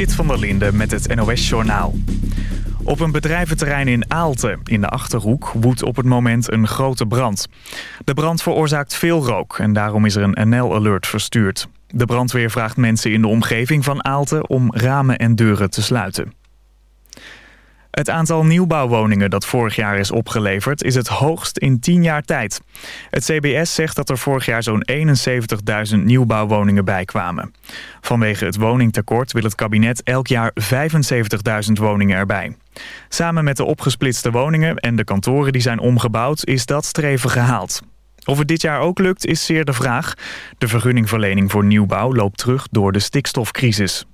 Zit van der Linde met het NOS-journaal. Op een bedrijventerrein in Aalten, in de Achterhoek, woedt op het moment een grote brand. De brand veroorzaakt veel rook en daarom is er een NL-alert verstuurd. De brandweer vraagt mensen in de omgeving van Aalten om ramen en deuren te sluiten. Het aantal nieuwbouwwoningen dat vorig jaar is opgeleverd is het hoogst in 10 jaar tijd. Het CBS zegt dat er vorig jaar zo'n 71.000 nieuwbouwwoningen bijkwamen. Vanwege het woningtekort wil het kabinet elk jaar 75.000 woningen erbij. Samen met de opgesplitste woningen en de kantoren die zijn omgebouwd is dat streven gehaald. Of het dit jaar ook lukt is zeer de vraag. De vergunningverlening voor nieuwbouw loopt terug door de stikstofcrisis.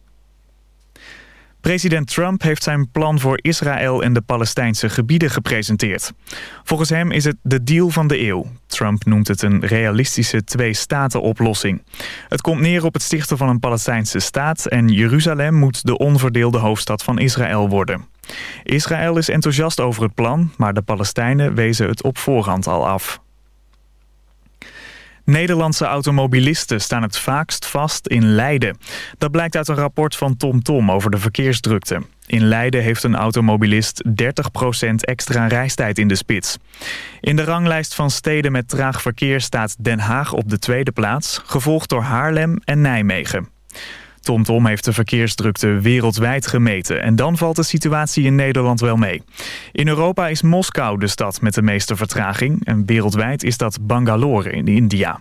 President Trump heeft zijn plan voor Israël en de Palestijnse gebieden gepresenteerd. Volgens hem is het de deal van de eeuw. Trump noemt het een realistische twee-staten-oplossing. Het komt neer op het stichten van een Palestijnse staat... en Jeruzalem moet de onverdeelde hoofdstad van Israël worden. Israël is enthousiast over het plan, maar de Palestijnen wezen het op voorhand al af. Nederlandse automobilisten staan het vaakst vast in Leiden. Dat blijkt uit een rapport van TomTom Tom over de verkeersdrukte. In Leiden heeft een automobilist 30% extra reistijd in de spits. In de ranglijst van steden met traag verkeer staat Den Haag op de tweede plaats... gevolgd door Haarlem en Nijmegen. TomTom heeft de verkeersdrukte wereldwijd gemeten en dan valt de situatie in Nederland wel mee. In Europa is Moskou de stad met de meeste vertraging en wereldwijd is dat Bangalore in India.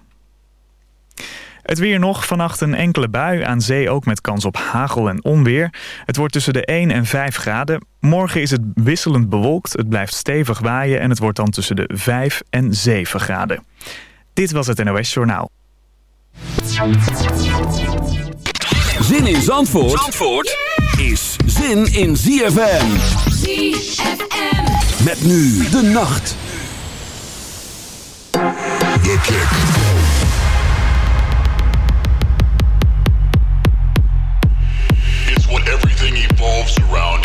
Het weer nog, vannacht een enkele bui, aan zee ook met kans op hagel en onweer. Het wordt tussen de 1 en 5 graden. Morgen is het wisselend bewolkt, het blijft stevig waaien en het wordt dan tussen de 5 en 7 graden. Dit was het NOS Journaal. Zin in Zandvoort, Zandvoort is zin in ZFM. ZFM. Met nu de nacht. The Kick. It's what everything evolves around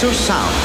Into sound.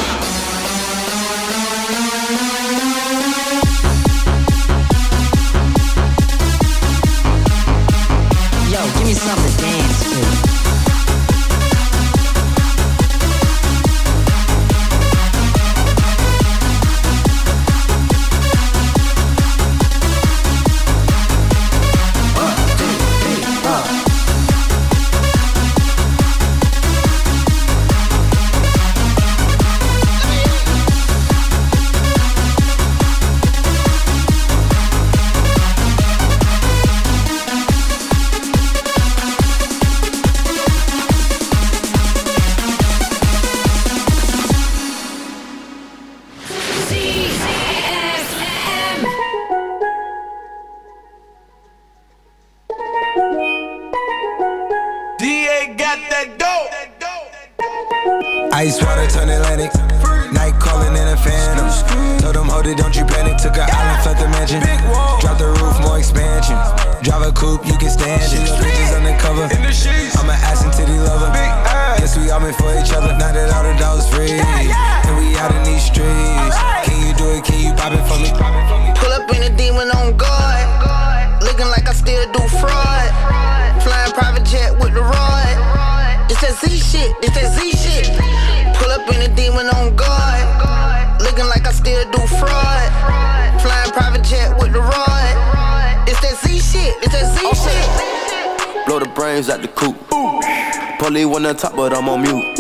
Top, but I'm on mute.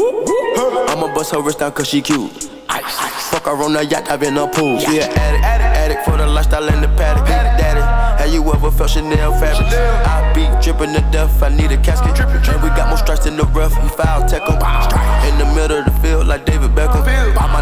I'ma bust her wrist down cause she cute. Fuck her on the yacht, I've been a pool. She an addict, addict for the lifestyle in the paddock. Daddy, have you ever felt Chanel fabric? I be dripping to death, I need a casket. And we got more strikes in the rough, we foul tech em. In the middle of the field, like David Beckham. All my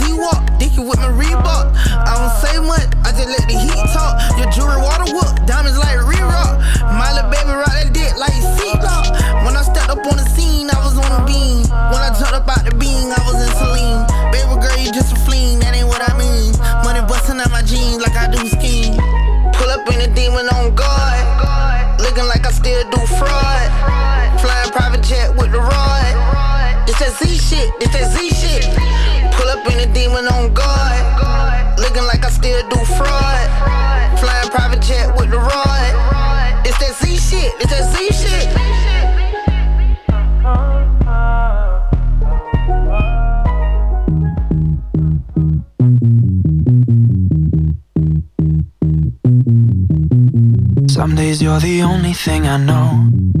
Z-Walk, dicky with my Reebok. I don't say much, I just let the heat talk. Your jewelry water whoop, diamonds like re-rock. My little baby rock that dick like seatlock. When I stepped up on the scene, I was on a beam. When I jumped up out the beam, I was in Celine. Baby girl, you just a fleen, that ain't what I mean. Money busting out my jeans like I do ski. Pull up in a demon on guard. Looking like I still do fraud. Demon on guard. Looking like I still do fraud. Flying private jet with the rod. It's that Z shit, it's that Z shit. Some days you're the only thing I know.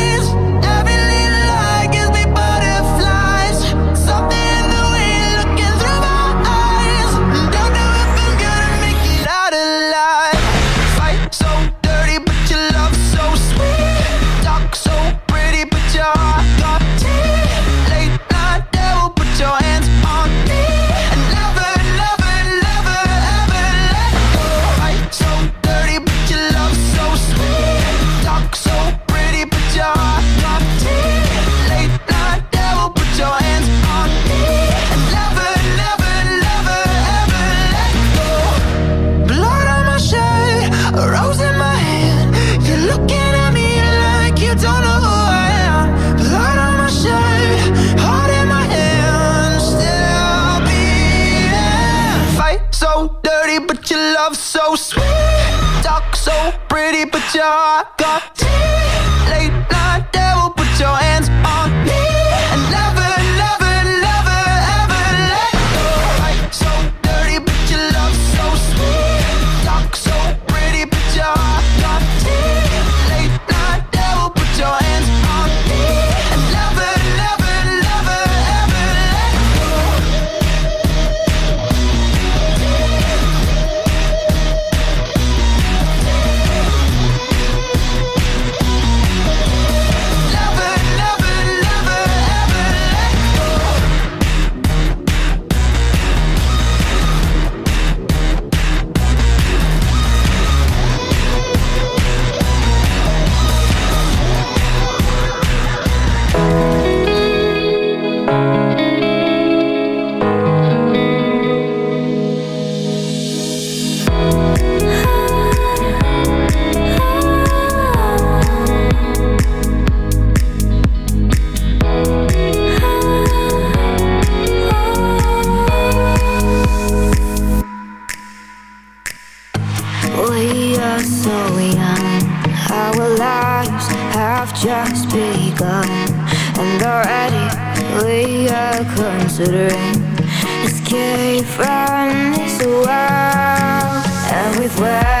from this world and we've words.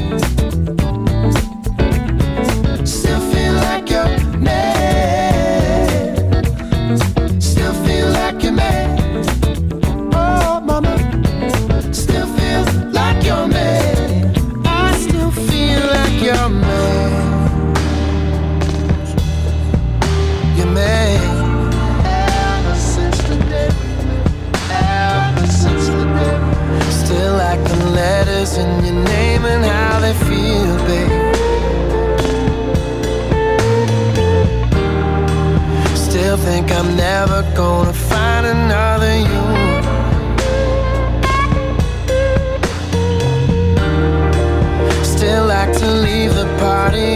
still think I'm never gonna find another you. Still like to leave the party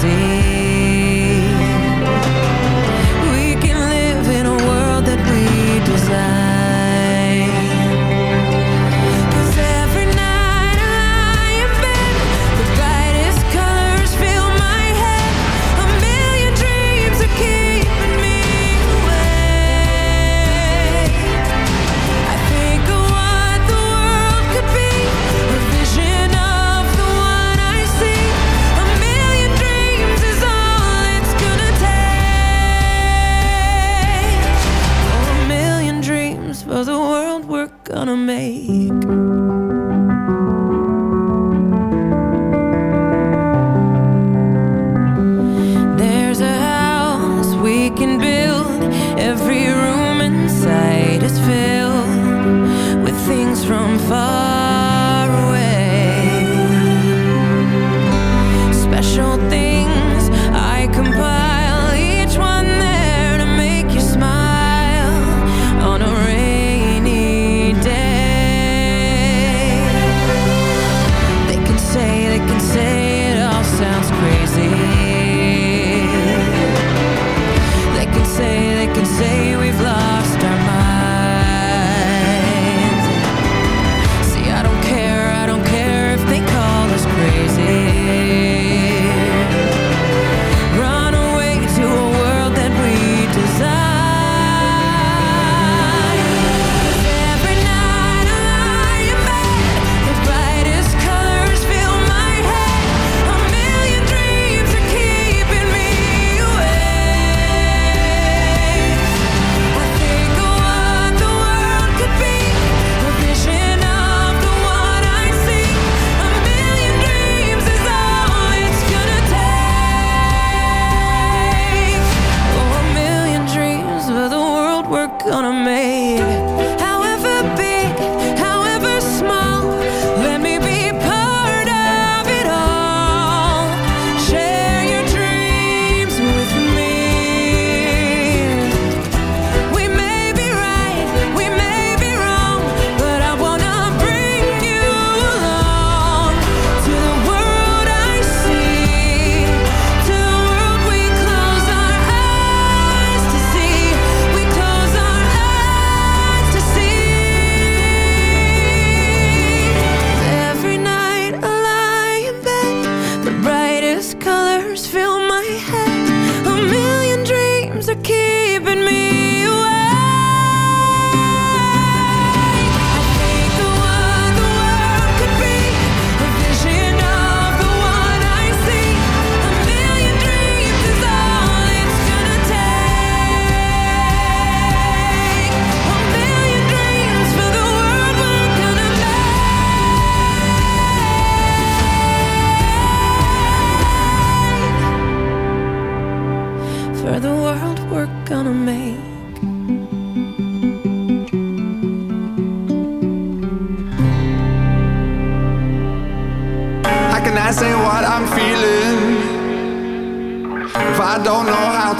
see. wanna make.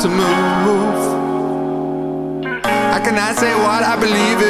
to move. I cannot say what I believe in.